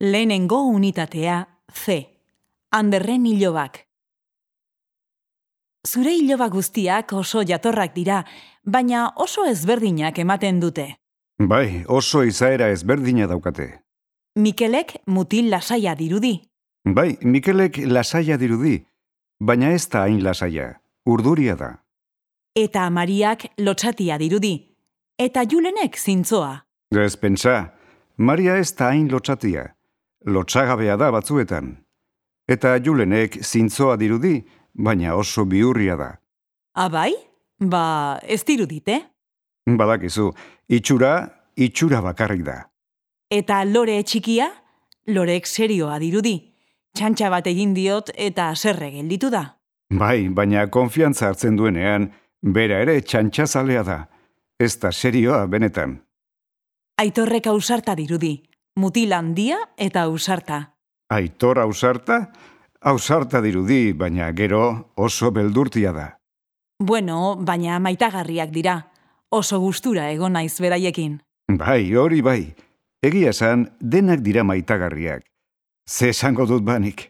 Lehenengo unitatea C. Anderren hilobak. Zure hiloba guztiak oso jatorrak dira, baina oso ezberdinak ematen dute. Bai, oso izaera ezberdina daukate. Mikelek mutil lasaia dirudi. Bai, Mikelek lasaia dirudi, baina ez da hain lasaia, urduria da. Eta Mariak lotxatia dirudi. Eta Julenek zintzoa. Ez pentsa, Maria ez da hain lotxatia, lotxagabea da batzuetan. Eta Julenek zintzoa dirudi, baina oso biurria da. Abai? Ba, ez dirudite. Badakizu, itxura, itxura bakarrik da. Eta lore txikia? Lorek serioa dirudi. Txantxa bat egin diot eta serre gelditu da. Bai, baina konfiantza hartzen duenean, bera ere txantxazalea da. Ez da serioa benetan. Aitorrek ausarta dirudi. Mutil handia eta ausarta. Aitor ausarta? Ausarta dirudi, baina gero oso beldurtia da. Bueno, baina maitagarriak dira. Oso gustura egon naiz beraiekin. Bai, hori bai. Egia esan, denak dira maitagarriak. Ze esango dut banik.